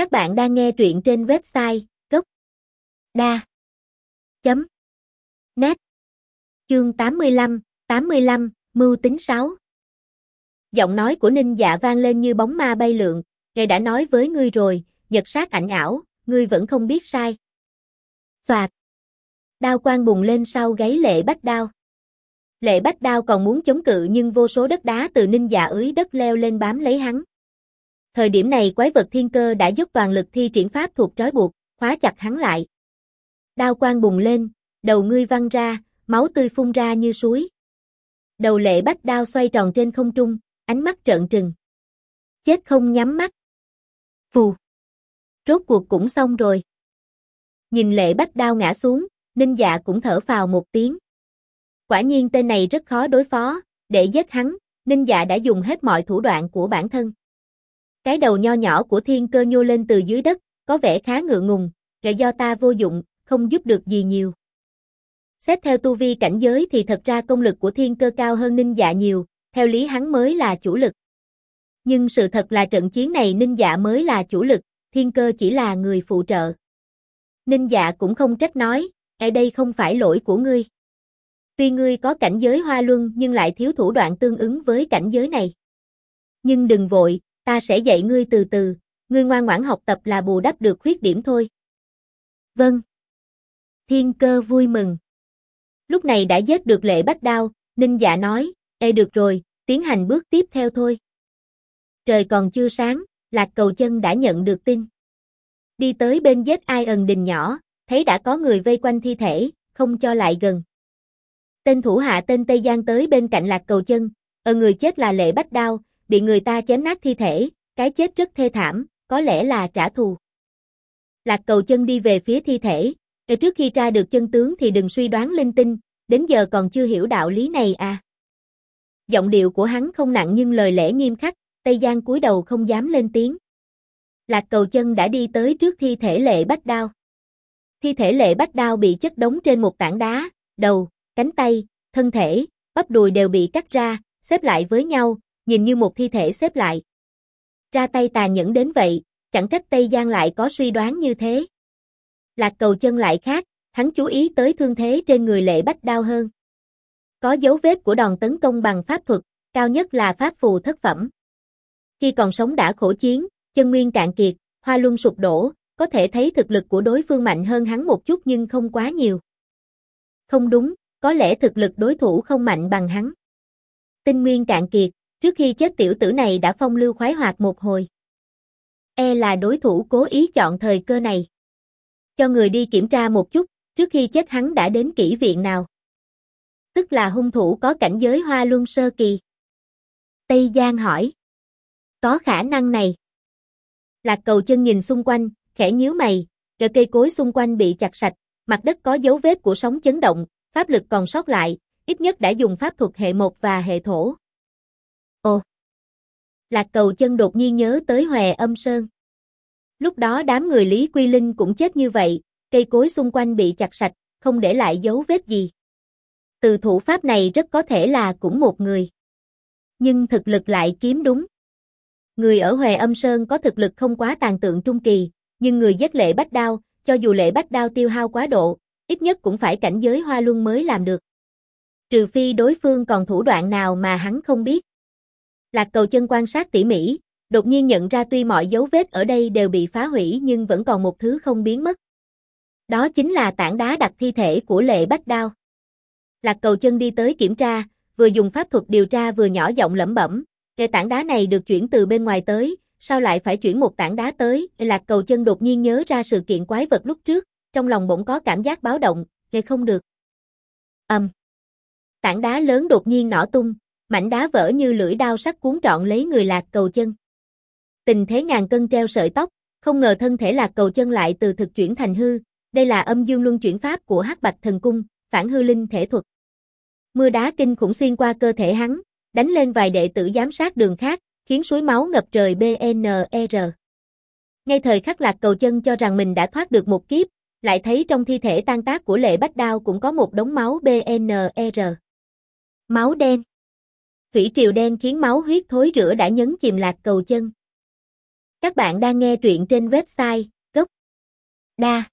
Các bạn đang nghe truyện trên website gốc đa chấm net chương 85, 85, mưu tính 6. Giọng nói của Ninh Dạ vang lên như bóng ma bay lượn, ngài đã nói với ngươi rồi, nhật sát ảnh ảo, ngươi vẫn không biết sai. xoạt Đao quang bùng lên sau gáy lệ bách đao. Lệ bách đao còn muốn chống cự nhưng vô số đất đá từ Ninh Dạ ưới đất leo lên bám lấy hắn. Thời điểm này quái vật thiên cơ đã dốc toàn lực thi triển pháp thuộc trói buộc, khóa chặt hắn lại. Đao quang bùng lên, đầu ngươi văng ra, máu tươi phun ra như suối. Đầu lệ bách đao xoay tròn trên không trung, ánh mắt trợn trừng. Chết không nhắm mắt. Phù. Rốt cuộc cũng xong rồi. Nhìn lệ bách đao ngã xuống, ninh dạ cũng thở phào một tiếng. Quả nhiên tên này rất khó đối phó, để giết hắn, ninh dạ đã dùng hết mọi thủ đoạn của bản thân. Cái đầu nho nhỏ của thiên cơ nhô lên từ dưới đất, có vẻ khá ngựa ngùng, kệ do ta vô dụng, không giúp được gì nhiều. Xét theo tu vi cảnh giới thì thật ra công lực của thiên cơ cao hơn ninh dạ nhiều, theo lý hắn mới là chủ lực. Nhưng sự thật là trận chiến này ninh dạ mới là chủ lực, thiên cơ chỉ là người phụ trợ. Ninh dạ cũng không trách nói, ở đây không phải lỗi của ngươi. Tuy ngươi có cảnh giới hoa luân nhưng lại thiếu thủ đoạn tương ứng với cảnh giới này. Nhưng đừng vội, ta sẽ dạy ngươi từ từ, ngươi ngoan ngoãn học tập là bù đắp được khuyết điểm thôi. Vâng. Thiên cơ vui mừng. Lúc này đã giết được lệ bách đao, ninh dạ nói, ê được rồi, tiến hành bước tiếp theo thôi. Trời còn chưa sáng, lạc cầu chân đã nhận được tin. Đi tới bên giết ai ẩn đình nhỏ, thấy đã có người vây quanh thi thể, không cho lại gần. Tên thủ hạ tên Tây Giang tới bên cạnh lạc cầu chân, ở người chết là lệ bách đao, bị người ta chém nát thi thể, cái chết rất thê thảm, có lẽ là trả thù. Lạc cầu chân đi về phía thi thể, Để trước khi tra được chân tướng thì đừng suy đoán linh tinh, đến giờ còn chưa hiểu đạo lý này à. Giọng điệu của hắn không nặng nhưng lời lẽ nghiêm khắc, Tây Giang cúi đầu không dám lên tiếng. Lạc cầu chân đã đi tới trước thi thể lệ bách đao. Thi thể lệ bách đao bị chất đống trên một tảng đá, đầu, cánh tay, thân thể, bắp đùi đều bị cắt ra, xếp lại với nhau, nhìn như một thi thể xếp lại. Ra tay tàn nhẫn đến vậy, chẳng trách Tây Giang lại có suy đoán như thế. Lạc cầu chân lại khác, hắn chú ý tới thương thế trên người lệ bách đao hơn. Có dấu vết của đòn tấn công bằng pháp thuật, cao nhất là pháp phù thất phẩm. Khi còn sống đã khổ chiến, chân nguyên cạn kiệt, hoa luân sụp đổ, có thể thấy thực lực của đối phương mạnh hơn hắn một chút nhưng không quá nhiều. Không đúng, có lẽ thực lực đối thủ không mạnh bằng hắn. Tinh nguyên cạn kiệt, trước khi chết tiểu tử này đã phong lưu khoái hoạt một hồi. E là đối thủ cố ý chọn thời cơ này. Cho người đi kiểm tra một chút, trước khi chết hắn đã đến kỹ viện nào. Tức là hung thủ có cảnh giới hoa luân sơ kỳ. Tây Giang hỏi. Có khả năng này. Lạc cầu chân nhìn xung quanh, khẽ nhíu mày, cỡ cây cối xung quanh bị chặt sạch, mặt đất có dấu vết của sóng chấn động, pháp lực còn sót lại, ít nhất đã dùng pháp thuật hệ một và hệ thổ. Ồ! Lạc cầu chân đột nhiên nhớ tới Hòe âm sơn. Lúc đó đám người Lý Quy Linh cũng chết như vậy, cây cối xung quanh bị chặt sạch, không để lại dấu vết gì. Từ thủ pháp này rất có thể là cũng một người. Nhưng thực lực lại kiếm đúng. Người ở Hòe Âm Sơn có thực lực không quá tàn tượng trung kỳ, nhưng người giết lệ bách đao, cho dù lệ bách đao tiêu hao quá độ, ít nhất cũng phải cảnh giới hoa luân mới làm được. Trừ phi đối phương còn thủ đoạn nào mà hắn không biết. Lạc cầu chân quan sát tỉ mỉ, đột nhiên nhận ra tuy mọi dấu vết ở đây đều bị phá hủy nhưng vẫn còn một thứ không biến mất. Đó chính là tảng đá đặt thi thể của lệ bách đao. Lạc cầu chân đi tới kiểm tra, vừa dùng pháp thuật điều tra vừa nhỏ giọng lẩm bẩm, cái tảng đá này được chuyển từ bên ngoài tới, sao lại phải chuyển một tảng đá tới, lạc cầu chân đột nhiên nhớ ra sự kiện quái vật lúc trước, trong lòng bỗng có cảm giác báo động, nghe không được. Âm. Tảng đá lớn đột nhiên nổ tung, mảnh đá vỡ như lưỡi đao sắc cuốn trọn lấy người lạc cầu chân. Tình thế ngàn cân treo sợi tóc, không ngờ thân thể lạc cầu chân lại từ thực chuyển thành hư, đây là âm dương luân chuyển pháp của hắc bạch thần cung, phản hư linh thể thuật. Mưa đá kinh khủng xuyên qua cơ thể hắn, đánh lên vài đệ tử giám sát đường khác, khiến suối máu ngập trời BNR. Ngay thời khắc lạc cầu chân cho rằng mình đã thoát được một kiếp, lại thấy trong thi thể tan tác của lệ bách đao cũng có một đống máu BNR. Máu đen. Thủy triều đen khiến máu huyết thối rửa đã nhấn chìm lạc cầu chân. Các bạn đang nghe truyện trên website gốc.da.net